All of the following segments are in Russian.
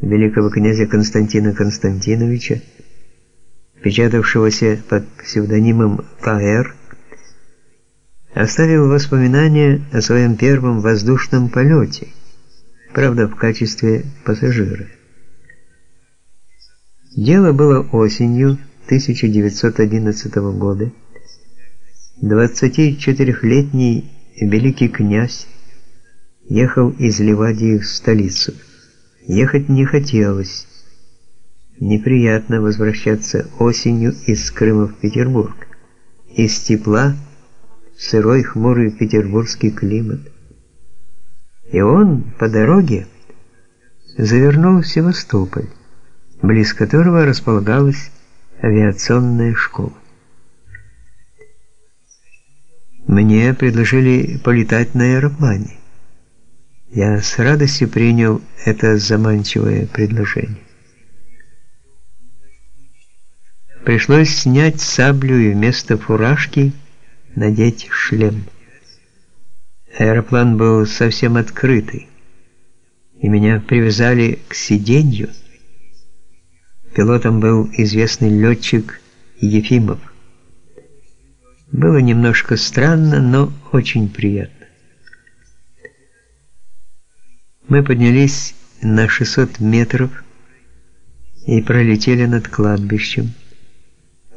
великого князя Константина Константиновича, печатавшегося под псевдонимом К.Р., оставил воспоминания о своем первом воздушном полете, правда, в качестве пассажира. Дело было осенью 1911 года. 24-летний великий князь ехал из Ливадии в столицу. Ехать не хотелось. Неприятно возвращаться осенью из Крыма в Петербург. Из тепла в сырой хмурый петербургский климат. И он по дороге завернул в Севастополь, близ которого располагалась авиационная школа. Мне предложили полетать на аэроплане. Я с радостью принял это заманчивое предложение. Пришлось снять саблю и вместо фуражки надеть шлем. Аэроплан был совсем открытый, и меня привязали к сиденью. Пилотом был известный летчик Ефимов. Было немножко странно, но очень приятно. Мы поднялись на 600 метров и пролетели над кладбищем,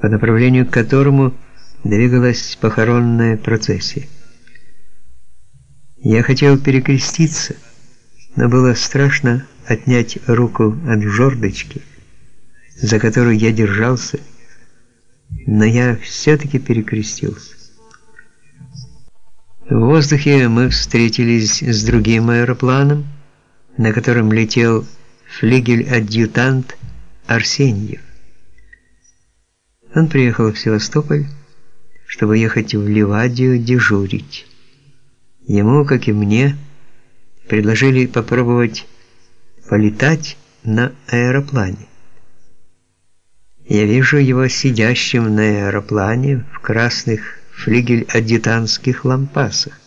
по направлению к которому двигалась похоронная процессия. Я хотел перекреститься, но было страшно отнять руку от жердочки, за которую я держался, но я все-таки перекрестился. В воздухе мы встретились с другим аэропланом, на котором летел флигель-адъютант Арсеньев. Он приехал в Севастополь, чтобы ехать в Ливадию дежурить. Ему, как и мне, предложили попробовать полетать на аэроплане. Я вижу его сидящим на аэроплане в красных флигель-адъютантских лампасах.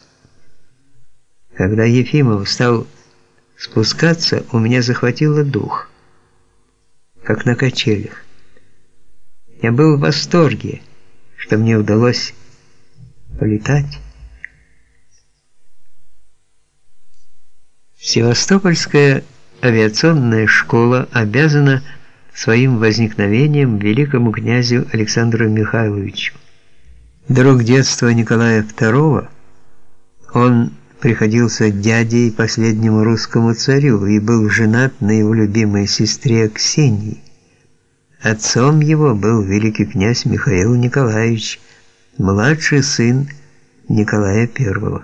Когда Ефимов стал Спускаться у меня захватило дух, как на качелях. Я был в восторге, что мне удалось полетать. Севастопольская авиационная школа обязана своим возникновением великому князю Александру Михайловичу. Друг детства Николая II, он приходился дядей последнему русскому царю и был женат на его любимой сестре Ксении. Отцом его был великий князь Михаил Николаевич, младший сын Николая I.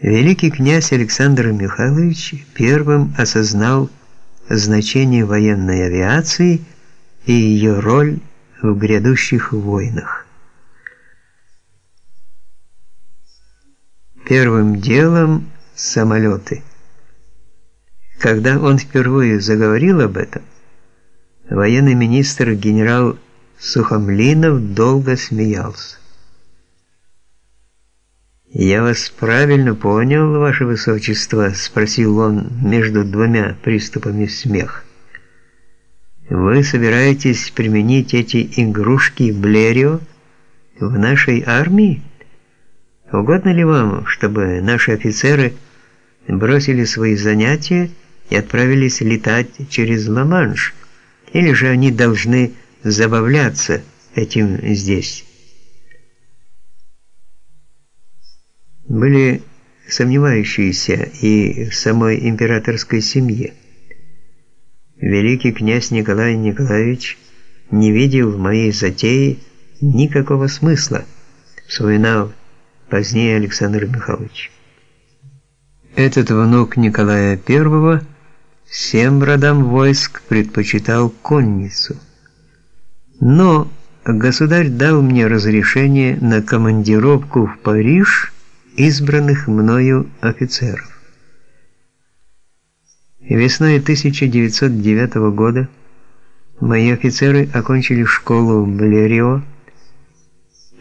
Великий князь Александр Михайлович первым осознал значение военной авиации и ее роль в грядущих войнах. Первым делом самолеты. Когда он впервые заговорил об этом, военный министр генерал Сухомлинов долго смеялся. «Я вас правильно понял, ваше высочество?» – спросил он между двумя приступами смеха. «Вы собираетесь применить эти игрушки Блерио в нашей армии?» Угодно ли вам, чтобы наши офицеры бросили свои занятия и отправились летать через Ла-Манш, или же они должны забавляться этим здесь? Были сомневающиеся и в самой императорской семье. Великий князь Николай Николаевич не видел в моей затее никакого смысла, вспоминал позднее Александр Михайлович. Этот внук Николая I всем родам войск предпочитал конницу. Но государь дал мне разрешение на командировку в Париж избранных мною офицеров. Весной 1909 года мои офицеры окончили школу в Блерио,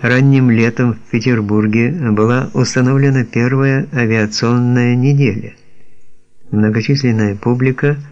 Ранним летом в Петербурге была установлена первая авиационная неделя. Многочисленная публика –